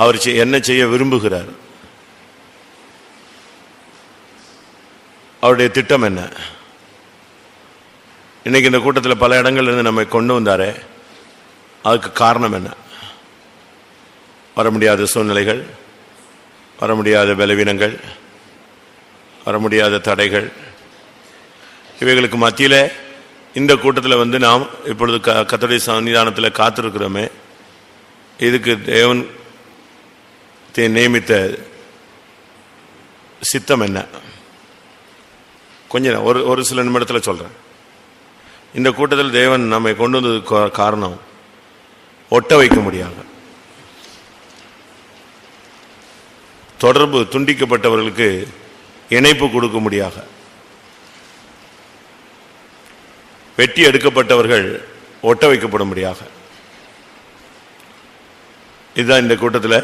அவர் செய்- என்ன செய்ய விரும்புகிறார்? அவருடைய திட்டம் என்ன? இன்னைக்கு இந்த கூட்டத்தில் பல இடங்கள்லேருந்து நம்மை கொண்டு வந்தாரே அதுக்கு காரணம் என்ன? வர முடியாத சூழ்நிலைகள் வர முடியாத பலவீனங்கள் வர முடியாத தடைகள் இவைகளுக்கு மத்தியில் இந்த கூட்டத்தில் வந்து நாம் இப்பொழுது க கத்தோடைய சன்னிதானத்தில் காத்திருக்கிறோமே. இதுக்கு தேவன் நியமித்த சித்தம் என்ன? கொஞ்சம் ஒரு ஒரு சில நிமிடத்தில் சொல்கிறேன் இந்த கூட்டத்தில் தேவன் நம்மை கொண்டு வந்ததுக்கு காரணம் ஒட்ட வைக்க முடியாது தொடர்பு துண்டிக்கப்பட்டவர்களுக்கு இணைப்பு கொடுக்க முடியாக வெட்டி எடுக்கப்பட்டவர்கள் ஒட்ட வைக்கப்படும்படியாக இதுதான் இந்த கூட்டத்தில்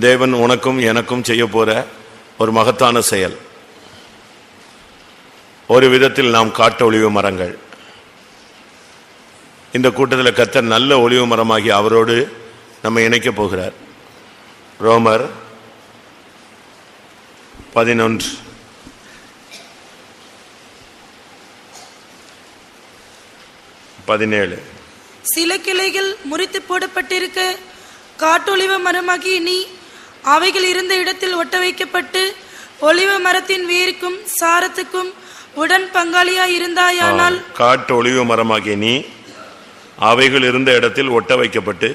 தேவன் உனக்கும் எனக்கும் செய்ய போற ஒரு மகத்தான செயல். ஒரு விதத்தில் நாம் காட்ட ஒளிவு மரங்கள். இந்த கூட்டத்தில் கத்தர் நல்ல ஒளிவு மரமாகி அவரோடு நம்ம இணைக்கப் போகிறார். ரோமர் பதினொன்று. பதினேழு. சில கிளைகள் முறித்து போடப்பட்டிருக்க காட்டொழிவு மரமாகி நீ அவைகள் இருந்த இடத்தில் ஒட்ட வைக்கப்பட்டு ஒளிவ மரத்தின் வேருக்கும் சாரத்துக்கும் உடன் பங்காளியாய் இருந்தாயானால் காட்டு ஒளிவு மரமாகிய நீ அவைகள் இருந்த இடத்தில் ஒட்ட வைக்கப்பட்டு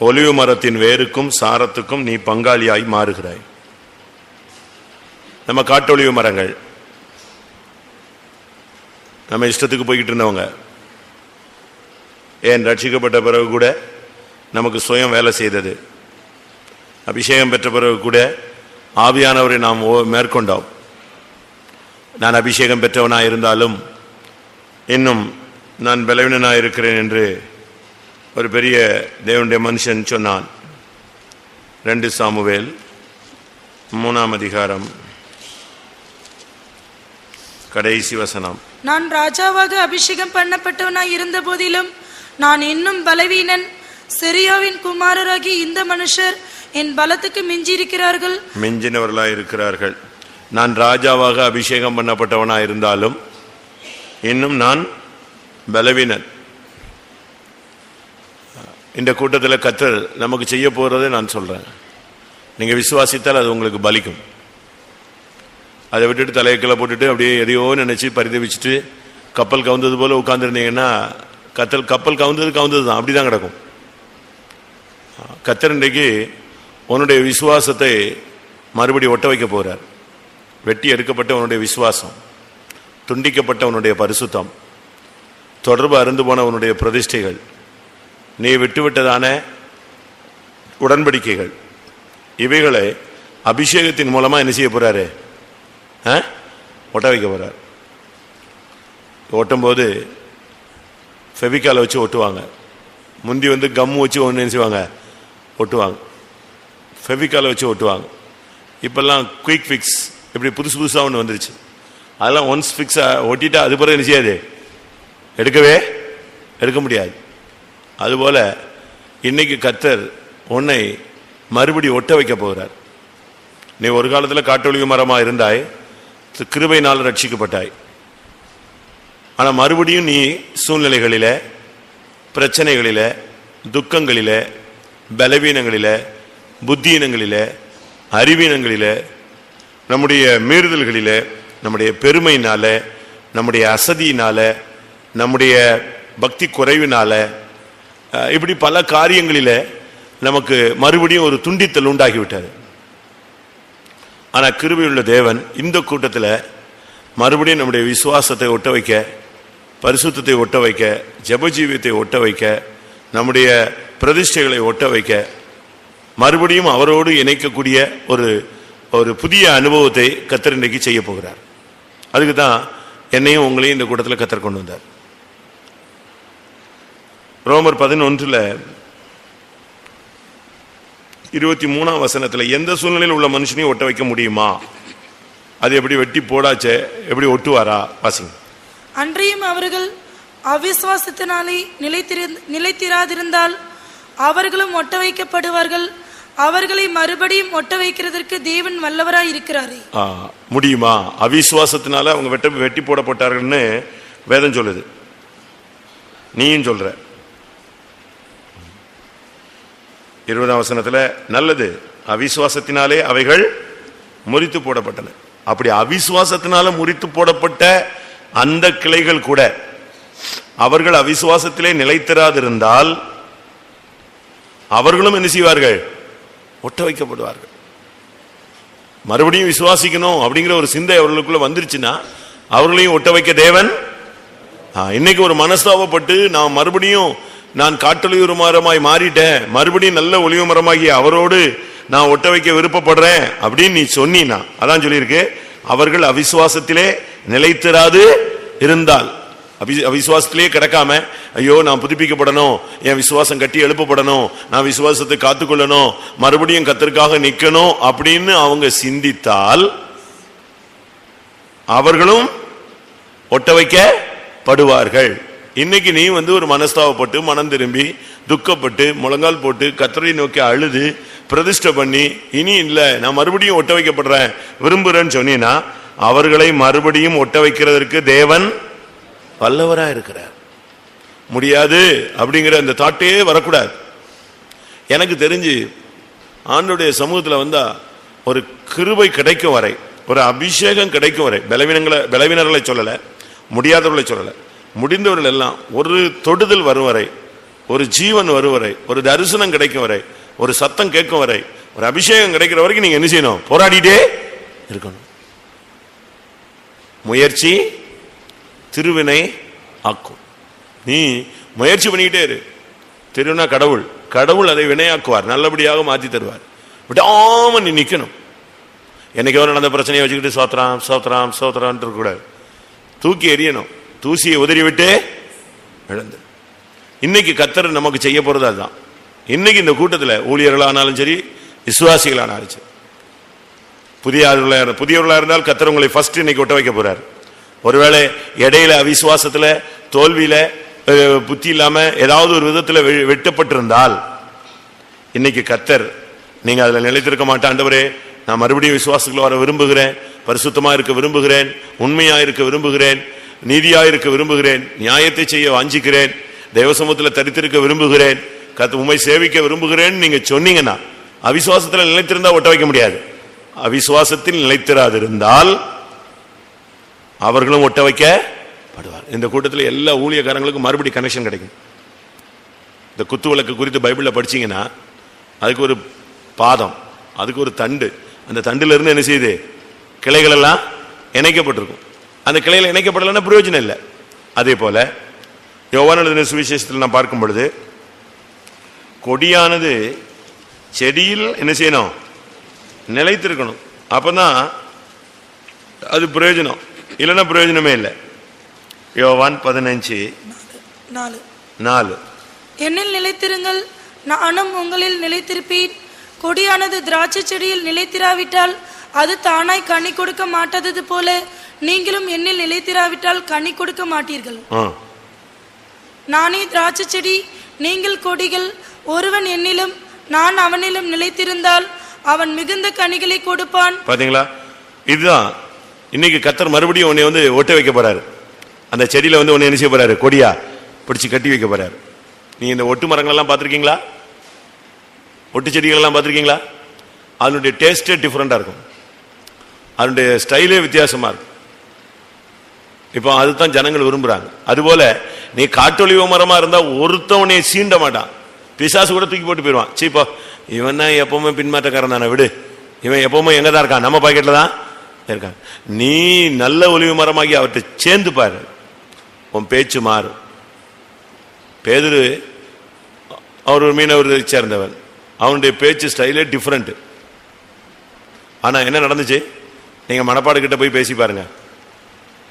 ஒளிவு மரத்தின் வேருக்கும் சாரத்துக்கும் நீ பங்காளியாய் மாறுகிறாய். நம்ம காட்டு ஒளிவு மரங்கள் நம்ம இஷ்டத்துக்கு போய்கிட்டு இருந்தவங்க ஏன் ரட்சிக்கப்பட்ட பிறகு கூட நமக்கு சுயம் வேலை செய்தது. அபிஷேகம் பெற்ற பிறகு கூட ஆவியானவரை நாம் ஓ- மேற்கொண்டோம். நான் அபிஷேகம் பெற்றவனாக இருந்தாலும் இன்னும் நான் பலவீனனாக இருக்கிறேன் என்று ஒரு பெரிய தேவனுடைய மனுஷன் சொன்னான். ரெண்டு சாமுவேல் மூணாம் அதிகாரம் கடைசி வசனம். நான் ராஜாவாக அபிஷேகம் பண்ணப்பட்டவனாய் இருந்த போதிலும் நான் இன்னும் பலவீனன். செரியாவின் குமாரராகி இந்த மனுஷர் என் பலத்துக்கு மிஞ்சி இருக்கிறார்கள் மிஞ்சினவர்களாய் இருக்கிறார்கள். நான் ராஜாவாக அபிஷேகம் பண்ணப்பட்டவனாக இருந்தாலும் இன்னும் நான் பலவீனன். இந்த கூட்டத்தில் கத்தர் நமக்கு செய்ய போறதை நான் சொல்றேன். நீங்க விசுவாசித்தால் அது உங்களுக்கு பலிக்கும். அதை விட்டுட்டு தலையை கீழே போட்டுட்டு அப்படியே எதையோ நினைச்சு பரிதவிச்சுட்டு கப்பல் கவுந்தது போல உட்காந்துருந்தீங்கன்னா கத்தல் கப்பல் கவுந்தது கவுந்தது தான் அப்படிதான் கிடக்கும். கத்தர் இன்றைக்கு உன்னுடைய விசுவாசத்தை மறுபடி ஒட்ட வைக்க போகிறார் வெட்டி எடுக்கப்பட்ட உன்னுடைய விசுவாசம் துண்டிக்கப்பட்ட உன்னுடைய பரிசுத்தம் தொடர்பு அருந்து போன உன்னுடைய பிரதிஷ்டைகள் நீ விட்டுவிட்டதான உடன்படிக்கைகள் இவைகளை அபிஷேகத்தின் மூலமாக என்ன செய்ய போகிறாரு ஆ? ஒட்ட வைக்க போகிறார் ஒட்டும்போது ஃபெவிக்கால வச்சு ஒட்டுவாங்க. முந்தி வந்து கம் வச்சு ஒன்று என்ன செய்வாங்க? ஒட்டுவாங்க. ஃபெவிக்காலை வச்சு ஒட்டுவாங்க. இப்பெல்லாம் குயிக் ஃபிக்ஸ் இப்படி புதுசு புதுசாக ஒன்று வந்துருச்சு. அதெல்லாம் ஒன்ஸ் ஃபிக்ஸாக ஒட்டிட்டா அது பிறகு என்ன செய்யாது? எடுக்கவே எடுக்க முடியாது. அதுபோல் இன்னைக்கு கத்தர் உன்னை மறுபடி ஒட்ட வைக்க போகிறார் நீ ஒரு காலத்தில் காட்டொழிவு மரமாக இருந்தாய் கிருபையினால் ரட்சிக்கப்பட்டாய். ஆனால் மறுபடியும் நீ சூழ்நிலைகளில் பிரச்சனைகளில் துக்கங்களில் பலவீனங்களில் புத்தியினங்களில் அறிவினங்களில் நம்முடைய மீறுதல்களில் நம்முடைய பெருமையினால நம்முடைய அசதியினால நம்முடைய பக்தி குறைவினால இப்படி பல காரியங்களில் நமக்கு மறுபடியும் ஒரு துண்டித்தல் உண்டாகிவிட்டது. ஆனால் கிருபையுள்ள தேவன் இந்த கூட்டத்தில் மறுபடியும் நம்முடைய விசுவாசத்தை ஒட்ட வைக்க பரிசுத்தத்தை ஒட்ட வைக்க ஜெபஜீவியத்தை ஒட்ட வைக்க நம்முடைய பிரதிஷ்டைகளை ஒட்ட வைக்க மறுபடியும் அவரோடு இணைக்கக்கூடிய ஒரு ஒரு புதிய அனுபவத்தை கத்தர் இன்றைக்கு செய்ய போகிறார். அதுக்கு தான் என்னையும் உங்களையும் இந்த கூட்டத்தில் கத்தர் கொண்டு வந்தார். ரோமர் பதினொன்றில் இருபத்தி மூணாம் வசனத்தில் எந்த சூழ்நிலையில் உள்ள மனுஷனையும் ஒட்ட வைக்க முடியுமா? அது எப்படி வெட்டி போடாச்சே எப்படி ஒட்டுவாரா? வாசிங்க. அன்றையும் அவர்கள் அவிசுவாசத்தினாலே நிலைத்திரு நிலைத்திராதிருந்தால் அவர்களும் ஒட்ட வைக்கப்படுவார்கள். அவர்களை மறுபடியும் ஒட்ட வைக்கிறதற்கு தேவன் வல்லவராய் இருக்கிறாரே. முடியுமா? அவிசுவாசத்தினால அவங்க வெட்ட வெட்டி போடப்பட்டார்கள்னு வேதம் சொல்லுது. நீயும் சொல்ற. இருபதாம் வசனத்துல நல்லது. அவிசுவாசத்தினாலே அவைகள் முறித்து போடப்பட்டன. அப்படி அவிசுவாசத்தினால முறித்து போடப்பட்ட அந்த கிளைகள் கூட அவர்கள் அவிசுவாசத்திலே நிலைத்திராதிருந்தால் அவர்களும் என்ன செய்வார்கள்? ஒட்ட வைக்கப்படுவார்கள் மறுபடியும் விசுவாசிக்கணும் அப்படிங்கிற ஒரு சிந்தை அவர்களுக்குள்ள வந்துருச்சுன்னா அவர்களையும் ஒட்ட வைக்க தேவன் இன்னைக்கு ஒரு மனஸ்தாபப்பட்டு நான் மறுபடியும் நான் காட்டொலியுறு மரமாய் மாறிட்டேன் மறுபடியும் நல்ல ஒளிவு மரமாகி அவரோடு நான் ஒட்ட வைக்க விருப்பப்படுறேன் அப்படின்னு நீ சொன்னா அதான் சொல்லியிருக்கு அவர்கள் அவிசுவாசத்திலே நிலைத்திராது இருந்தால். அவி- கிடக்காம ஐயோ நான் புதுப்பிக்கப்படணும் என் விசுவாசம் கட்டி எழுப்பப்படணும் நான் விசுவாசத்தை காத்துக்கொள்ளணும் மறுபடியும் கத்தருக்காக நிற்கணும் அப்படின்னு அவங்க சிந்தித்தால் அவர்களும் ஒட்ட வைக்கப்படுவார்கள் இன்னைக்கு நீ வந்து ஒரு மனஸ்தாவப்பட்டு மனம் திரும்பி துக்கப்பட்டு முழங்கால் போட்டு கத்தரை நோக்கி அழுது பிரதிஷ்டை பண்ணி இனி இல்லை நான் மறுபடியும் ஒட்ட வைக்கப்படுறேன் விரும்புகிறேன்னு சொன்னீன்னா அவர்களை மறுபடியும் ஒட்ட வைக்கிறதற்கு தேவன் வல்லவரா இருக்கிறார். முடியாது அப்படிங்கிற அந்த தாட்டே வரக்கூடாது. எனக்கு தெரிஞ்சு ஆண்டுடைய சமூகத்தில் வந்தா ஒரு கிருபை கிடைக்கும் வரை ஒரு அபிஷேகம் கிடைக்கும் வரை பலவீனங்களை பலவீனர்களை சொல்லலை முடியாதவர்களை சொல்லலை முடிந்தவர்கள் எல்லாம் ஒரு தொடுதல் வரும் வரை ஒரு ஜீவன் வரும் வரை ஒரு தரிசனம் கிடைக்கும் வரை ஒரு சத்தம் கேட்கும் வரை ஒரு அபிஷேகம் கிடைக்கிற வரைக்கும் நீங்க என்ன செய்யணும்? போராடிட்டே இருக்கணும். முயற்சி திருவினை ஆக்கும். நீ முயற்சி பண்ணிக்கிட்டே இரு. திருவினா கடவுள். கடவுள் அதை வினையாக்குவார். நல்லபடியாக மாற்றி தருவார். விடாம நீ நிற்கணும் என்னைக்கோ நடந்த பிரச்சனையை வச்சுக்கிட்டு சோத்ராம் சோத்ராம் சோத்ரான் இருக்கக்கூடாது தூக்கி எறியணும். தூசியை உதறி விட்டு இழந்து இன்னைக்கு கத்தர் நமக்கு செய்ய போறது அதுதான். இன்னைக்கு இந்த கூட்டத்தில் ஊழியர்களானாலும் சரி விசுவாசிகளானாலும் சரி. புதிய புதியவர்களாக இருந்தால் கத்தர் உங்களை ஃபர்ஸ்ட் இன்னைக்கு ஒட்ட வைக்க போறார். ஒருவேளை இடையில அவிசுவாசத்துல தோல்வியில புத்தி இல்லாம ஏதாவது ஒரு விதத்துல வெ- வெட்டப்பட்டிருந்தால் இன்னைக்கு கத்தர் நீங்க அதுல நிலைத்திருக்க மாட்டாண்டவரே நான் மறுபடியும் விசுவாசத்துல வர விரும்புகிறேன் பரிசுத்தமா இருக்க விரும்புகிறேன் உண்மையா இருக்க விரும்புகிறேன் நீதியா இருக்க விரும்புகிறேன் நியாயத்தை செய்ய வாஞ்சிக்கிறேன் தேவசமூகத்துல தரித்திருக்க விரும்புகிறேன் கத்து உண்மை சேவிக்க விரும்புகிறேன் நீங்க சொன்னீங்கன்னா அவிசுவாசத்துல நிலைத்திருந்தா ஒட்ட வைக்க முடியாது. அவிசுவாசத்தில் நிலைத்திராதிருந்தால் அவர்களும் ஒட்ட வைக்கப்படுவார் இந்த கூட்டத்தில் எல்லா ஊழியக்காரங்களுக்கும் மறுபடி கனெக்ஷன் கிடைக்கும். இந்த குத்து விளக்கு குறித்து பைபிளில் படிச்சீங்கன்னா அதுக்கு ஒரு பாதம் அதுக்கு ஒரு தண்டு. அந்த தண்டுலிருந்து என்ன செய்யுது கிளைகள் எல்லாம் இணைக்கப்பட்டிருக்கும். அந்த கிளைகள் இணைக்கப்படலைன்னா பிரயோஜனம் இல்லை. அதே போல யோவான எழுதின சுவிசேஷத்தில் நான் பார்க்கும் பொழுது கொடியானது செடியில் என்ன செய்யணும்? நிலைத்திருக்கணும். அப்பதான் அது பிரயோஜனம். இல்லைன்னா பிரயோஜனமே இல்லை. யோவான் பதினஞ்சு. நாலு. நாலு. என்னில் நிலைத்திருங்கள் நானும் உங்களில் நிலைத்திருப்பேன். கொடியானது திராட்சை செடியில் நிலைத்திராவிட்டால் அது தானாய் கனி கொடுக்க மாட்டாதது போல நீங்களும் என்னில் நிலைத்திராவிட்டால் கனி கொடுக்க மாட்டீர்கள். நானே திராட்சை செடி நீங்கள் கொடிகள் ஒருவன் என்னிலும் நான் அவனிலும் நிலைத்திருந்தால் அவன் மிகுந்த கனிகளை கொடுப்பான். பாத்தீங்களா? இதுதான். இன்னைக்கு கத்தர் மறுபடியும் உன்னை வந்து ஒட்ட வைக்க போறாரு. அந்த செடியில வந்து உன்னை என்ன செய்ய போறாரு? கொடியா பிடிச்சி கட்டி வைக்க போறாரு. நீ இந்த ஒட்டு மரங்கள் எல்லாம் ஒட்டு செடிகள் எல்லாம் அதனுடைய டேஸ்டே டிஃப்ரெண்ட்டாக இருக்கும். அதனுடைய ஸ்டைலே வித்தியாசமாக இருக்கும். இப்போ அதுதான் ஜனங்கள் விரும்புகிறாங்க அதுபோல நீ காட்டொழிவு மரமாக இருந்தால் ஒருத்தவனே சீண்ட மாட்டான். பிசாசு கூட தூக்கி போட்டு போயிடுவான். சீப்பா இவன் தான் எப்பவுமே பின்மாற்றக்காரன் தானே விடு. இவன் எப்பவுமே எங்கே தான் இருக்கான்? நம்ம பாக்கெட்டில் தான். இருக்கான் நீ நல்ல ஒளிவு மரமாகி அவர்கிட்ட சேர்ந்து பாரு. உன் பேச்சு மாறும். பேதரு அவர் ஒரு மீனவர் சேர்ந்தவன். அவனுடைய பேச்சு ஸ்டைலே டிஃப்ரெண்ட் ஆனால் என்ன நடந்துச்சு? நீங்கள் மணப்பாடு கிட்ட போய் பேசி பாருங்க.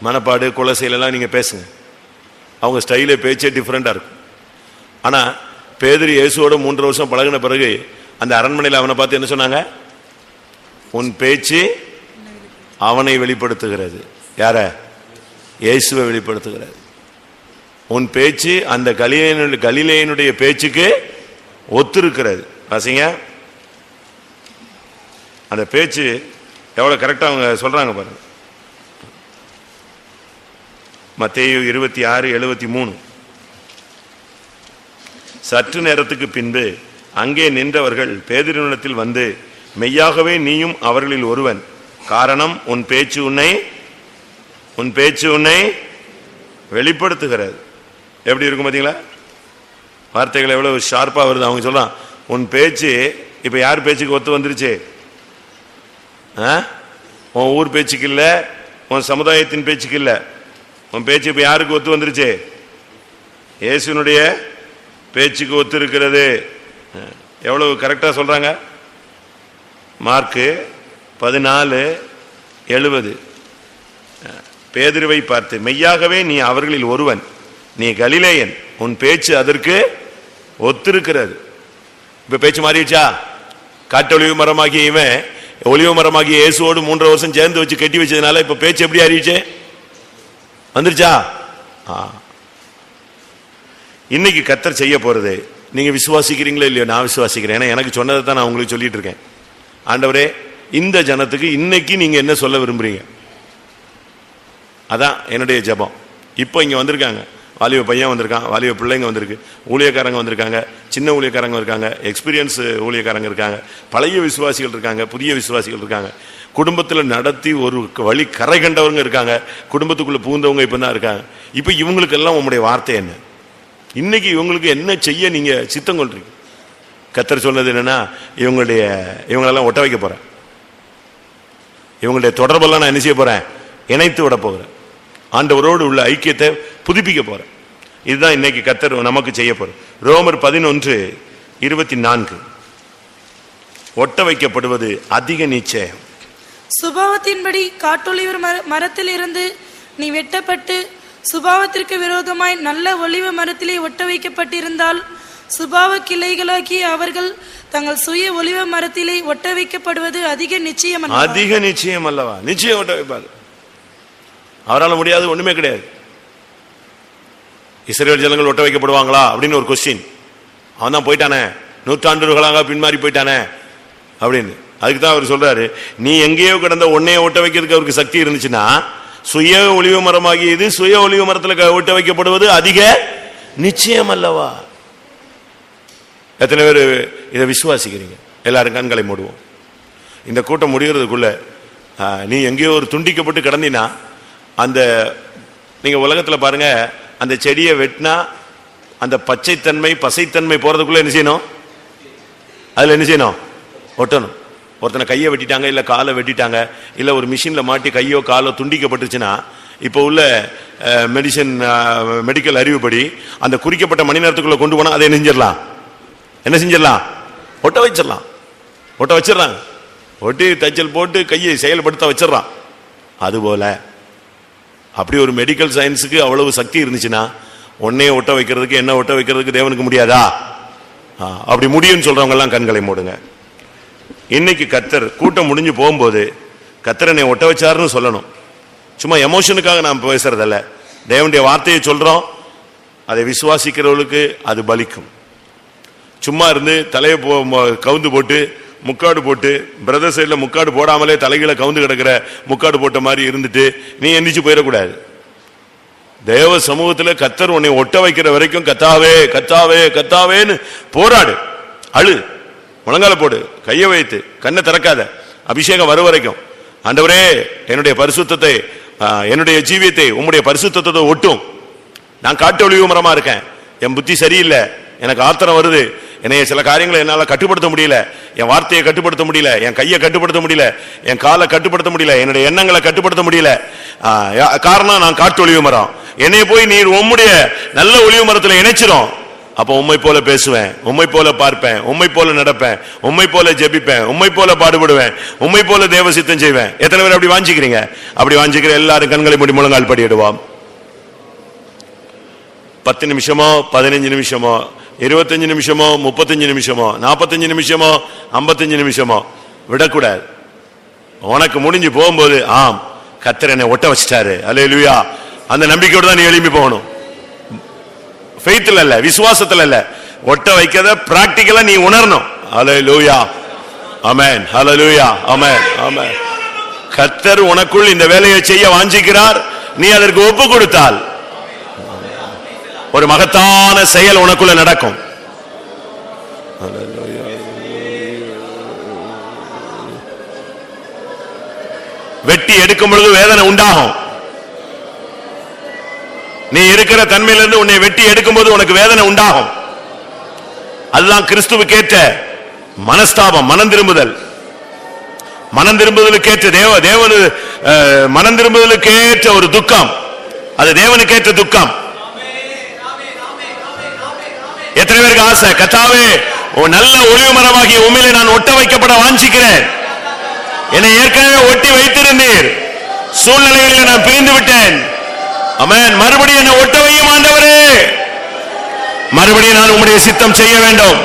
மணப்பாடு குலசையிலலாம் நீங்கள் பேசுங்க. அவங்க ஸ்டைலே பேச்சே டிஃப்ரெண்ட்டாக இருக்கும். ஆனால் பேதுரு இயேசுவோட மூன்று வருஷம் பழகின பிறகு அந்த அரண்மனையில் அவனை பார்த்து என்ன சொன்னாங்க? உன் பேச்சு அவனை வெளிப்படுத்துகிறது. யார? இயேசுவை வெளிப்படுத்துகிறது உன் பேச்சு அந்த கலிலேயனு- கலிலேயனுடைய பேச்சுக்கு ஒத்திருக்கிறது. வாசிங்க. அந்த பேச்சு எவ்வளோ கரெக்டாக அவங்க சொல்கிறாங்க பாருங்க. மத்தேயு இருபத்தி ஆறு எழுபத்தி மூணு. சற்று நேரத்துக்கு பின்பு அங்கே நின்றவர்கள் பேதிரினிடத்தில் வந்து மெய்யாகவே நீயும் அவர்களில் ஒருவன். காரணம் உன் பேச்சு உன்னை உன் பேச்சு உன்னை வெளிப்படுத்துகிறது. எப்படி இருக்கும் பார்த்தீங்களா? வார்த்தைகள் எவ்வளவு ஷார்ப்பாக வருது அவங்க சொல்லலாம் உன் பேச்சு இப்போ யார் பேச்சுக்கு ஒத்து வந்துருச்சு? ஆ? உன் ஊர் பேச்சுக்கு இல்லை உன் சமுதாயத்தின் பேச்சுக்கு இல்லை. உன் பேச்சு இப்போ யாருக்கு ஒத்து வந்துருச்சு? இயேசுனுடைய பேச்சுக்கு ஒத்து இருக்கிறது. எவ்வளவு கரெக்டாக சொல்கிறாங்க மார்க்கு பதினாலு எழுபது பேதிருவை பார்த்து மெய்யாகவே நீ அவர்களில் ஒருவன் நீ கலிலேயன் உன் பேச்சு அதற்கு ஒத்திருக்கிறது. இப்ப பேச்சு மாறிடுச்சா? காட்டொளிவு மரமாகிய இவன் ஒளிவு மரமாகிய இயேசுவோடு மூன்றரை வருஷம் சேர்ந்து வச்சு கட்டி வச்சதுனால இப்ப பேச்சு எப்படி அறிவிச்சு வந்துருச்சா? ஆ. இன்னைக்கு கத்தர் செய்ய போறது நீங்க விசுவாசிக்கிறீங்களோ இல்லையோ நான் விசுவாசிக்கிறேன். ஏன்னா எனக்கு சொன்னதை தான் நான் உங்களுக்கு சொல்லிட்டு இருக்கேன். ஆண்டவரே இந்த ஜனத்துக்கு இன்னைக்கு நீங்க என்ன சொல்ல விரும்புறீங்க? அதான் என்னுடைய ஜெபம். இப்போ இங்கே வந்திருக்காங்க. வாலிப பையன் வந்திருக்கான் வாலிப பிள்ளைங்க வந்திருக்கு ஊழியக்காரங்க வந்திருக்காங்க சின்ன ஊழியக்காரங்க இருக்காங்க எக்ஸ்பீரியன்ஸ் ஊழியக்காரங்க இருக்காங்க பழைய விசுவாசிகள் இருக்காங்க புதிய விசுவாசிகள் இருக்காங்க. குடும்பத்தில் நடத்தி ஒரு வழி கரை கண்டவங்க இருக்காங்க குடும்பத்துக்குள்ள பூந்தவங்க இப்போ தான் இருக்காங்க. இப்போ இவங்களுக்கெல்லாம் உங்களுடைய வார்த்தை என்ன? இன்னைக்கு இவங்களுக்கு என்ன செய்ய நீங்கள் சித்தம் கொள்றீங்க? கத்தர் சொன்னது என்னன்னா இவங்களுடைய இவங்களெல்லாம் ஒட்ட வைக்க போகிறேன் இவங்களுடைய தொடர்பெல்லாம் நான் என்ன செய்ய போறேன்? இணைத்து விட போகிறேன். ஆண்டவரோடு உள்ள ஐக்கியத்தை புதுப்பிக்க போறேன். இதுதான் இன்னைக்கு கத்தர் நமக்கு செய்ய போறேன் ரோமர் பதினொன்று இருபத்தி நான்கு ஒட்ட வைக்கப்படுவது அதிக நிச்சயம். சுபாவத்தின்படி காட்டொளிவர் மர மரத்தில் இருந்து நீ வெட்டப்பட்டு சுபாவத்திற்கு விரோதமாய் நல்ல ஒளிவு மரத்திலே ஒட்ட வைக்கப்பட்டிருந்தால் சுபாவ கிளைகளாகி அவர்கள் தங்கள் சுய ஒளிவ மரத்திலே ஒட்ட வைக்கப்படுவது அதிக நிச்சயம் அதிக நிச்சயம் அல்லவா? நிச்சயம் ஒட்ட வைப்பார் அவரால் முடியாது ஒண்ணுமே கிடையாது. இஸ்ரேல் ஜனங்கள் ஒட்ட வைக்கப்படுவாங்களா அப்படின்னு ஒரு கொஸ்டின் அவன் தான் போயிட்டானே. நூற்றாண்டுகளாக பின்மாறி போயிட்டானே. அப்படின்னு. அதுக்கு தான் அவர் சொல்றாரு நீ எங்கேயோ கிடந்த ஒன்னைய ஒட்ட வைக்கிறதுக்கு அவருக்கு சக்தி இருந்துச்சுன்னா சுய ஒளிவு மரமாகியது சுய ஒளிவு மரத்தில் க- ஒட்ட வைக்கப்படுவது அதிக நிச்சயம் அல்லவா? எத்தனை பேர் இதை விசுவாசிக்கிறீங்க? எல்லாரும் கண்களை மூடுவோம். இந்த கூட்டம் முடிகிறதுக்குள்ள நீ எங்கேயோ ஒரு துண்டிக்கப்பட்டு கிடந்தினா அந்த நீங்கள் உலகத்தில் பாருங்க அந்த செடியை வெட்டினா அந்த பச்சைத்தன்மை பசைத்தன்மை போகிறதுக்குள்ளே என்ன செய்யணும்? அதில் என்ன செய்யணும்? ஒட்டணும். ஒருத்தனை கையை வெட்டிட்டாங்க இல்லை காலை வெட்டிட்டாங்க இல்லை ஒரு மிஷினில் மாட்டி கையோ காலோ துண்டிக்கப்பட்டுச்சுன்னா இப்போ உள்ள மெடிசன் மெடிக்கல் அறிவுப்படி அந்த குறிக்கப்பட்ட மணி நேரத்துக்குள்ளே கொண்டு போனால் அதை நெஞ்சிடலாம். செஞ்சிடலாம் என்ன செஞ்சிடலாம்? ஒட்ட வச்சிடலாம். ஒட்ட வச்சிடறாங்க. ஒட்டி தைச்சல் போட்டு கையை செயல்படுத்த வச்சிடறான். அதுபோல அப்படி ஒரு மெடிக்கல் சயின்ஸுக்கு அவ்வளவு சக்தி இருந்துச்சுன்னா ஒன்னையே ஒட்ட வைக்கிறதுக்கு என்ன ஒட்ட வைக்கிறதுக்கு தேவனுக்கு முடியாதா? அப்படி முடியும்னு சொல்றவங்கெல்லாம் கண்களை மூடுங்க. இன்னைக்கு கத்தர் கூட்டம் முடிஞ்சு போகும்போது கத்தர் என்னை ஒட்ட வச்சாருன்னு சொல்லணும். சும்மா எமோஷனுக்காக நாம் பேசுறதல்ல. தேவனுடைய வார்த்தையை சொல்றோம். அதை விசுவாசிக்கிறவர்களுக்கு அது பலிக்கும். சும்மா இருந்து தலையை போ ம- கவுந்து போட்டு முக்காடு போட்டு பிரதர் சைடில் முக்காடு போடாமலே தலைகீழ கவுந்து கிடக்கிற முக்காடு போட்ட மாதிரி இருந்துட்டு நீ எந்திரிச்சு போயிடக்கூடாது. தேவ சமூகத்தில் கத்தர் உன்னை ஒட்ட வைக்கிற வரைக்கும் கத்தாவே கத்தாவே கத்தாவேன்னு போராடு. அழு. முழங்கால போடு. கையை வைத்து. கண்ணை திறக்காத. அபிஷேகம் வரும் வரைக்கும். ஆண்டவரே என்னுடைய பரிசுத்தத்தை என்னுடைய ஜீவியத்தை உம்முடைய பரிசுத்தத்தை ஒட்டும். நான் காட்டு ஒளிவு மரமா இருக்கேன். என் புத்தி சரியில்லை. எனக்கு ஆத்திரம் வருது. என்னைய சில காரியங்களை என்னால் கட்டுப்படுத்த முடியல. என் வார்த்தையை கட்டுப்படுத்த முடியல. என் கையை கட்டுப்படுத்த முடியல. என் காலை கட்டுப்படுத்த முடியல. என்னுடைய எண்ணங்களை கட்டுப்படுத்த முடியல. காரணம் நான் காட்டு ஒளிவு மரம். என்னைய போய் நீர் உம்முடைய நல்ல ஒளிவு மரத்தில் இணைச்சிரும். அப்போ உம்மை போல பேசுவேன். உம்மை போல பார்ப்பேன். உம்மை போல நடப்பேன். உம்மை போல ஜெபிப்பேன். உம்மை போல பாடுபடுவேன். உண்மை போல தேவ சித்தம் செய்வேன். எத்தனை பேர் அப்படி வாஞ்சிக்கிறீங்க? அப்படி வாஞ்சிக்கிற எல்லாரும் கண்களை முடி முழங்கால் படியிடுவோம் பத்து நிமிஷமோ பதினஞ்சு நிமிஷமோ இருபத்தஞ்சு நிமிஷமோ முப்பத்தஞ்சு நிமிஷமோ நாற்பத்தஞ்சு நிமிஷமோ ஐம்பத்தஞ்சு நிமிஷமோ விடக்கூடாது. உனக்கு முடிஞ்சு போகும்போது ஆம் கத்தர் என்னை ஒட்ட வச்சிட்டாரு. அல்லேலூயா. அந்த நம்பிக்கையோடு தான் நீ எழுப்பி போகணும். ஃபெய்த்தில் அல்ல விசுவாசத்தில் அல்ல ஒட்ட வைக்கிறத பிராக்டிக்கலா நீ உணரணும். ஹலோ லூயா அமேன் ஹலோ லூயா அமேன் அமேன் கத்தர் உனக்குள் இந்த வேலையை செய்ய வாஞ்சிக்கிறார். நீ அதற்கு ஒப்பு கொடுத்தால். ஒரு மகத்தான செயல் உனக்குள்ள நடக்கும். வெட்டி எடுக்கும் பொழுது வேதனை உண்டாகும். நீ இருக்கிற தன்மையிலிருந்து உன்னை வெட்டி எடுக்கும் போது உனக்கு வேதனை உண்டாகும். அதுதான் கிறிஸ்துவுக்கேற்ற மனஸ்தாபம் மனம் திரும்புதல். மனம் திரும்புதலுக்கேற்ற தேவ தேவனு மனம் திரும்புதலுக்கு ஏற்ற ஒரு துக்கம். அது தேவனுக்கேற்ற துக்கம். எத்தனை பேருக்கு ஆசை? கத்தாவே நல்ல ஒளிவு மரமாகிய உண்மையிலே நான் ஒட்ட வைக்கப்பட வாஞ்சிக்கிறேன். என்னை ஏற்கனவே ஒட்டி வைத்திருந்தீர். சூழ்நிலைகளில் நான் பிரிந்து விட்டேன். அமேன். மறுபடியும் என்னை ஒட்ட வையும் ஆண்டவரே. மறுபடியும் நான் உம்முடைய சித்தம் செய்ய வேண்டும்.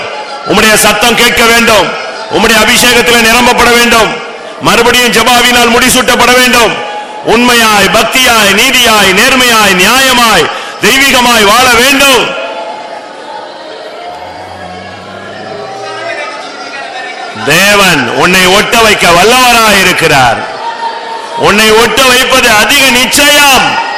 உம்முடைய சத்தம் கேட்க வேண்டும். உம்முடைய அபிஷேகத்தில் நிரம்பப்பட வேண்டும். மறுபடியும் ஜபாவினால் முடிசூட்டப்பட வேண்டும். உண்மையாய் பக்தியாய் நீதியாய் நேர்மையாய் நியாயமாய் தெய்வீகமாய் வாழ வேண்டும். தேவன் உன்னை ஒட்ட வைக்க வல்லவராயிருக்கிறார். உன்னை ஒட்ட வைப்பது அதிக நிச்சயம்.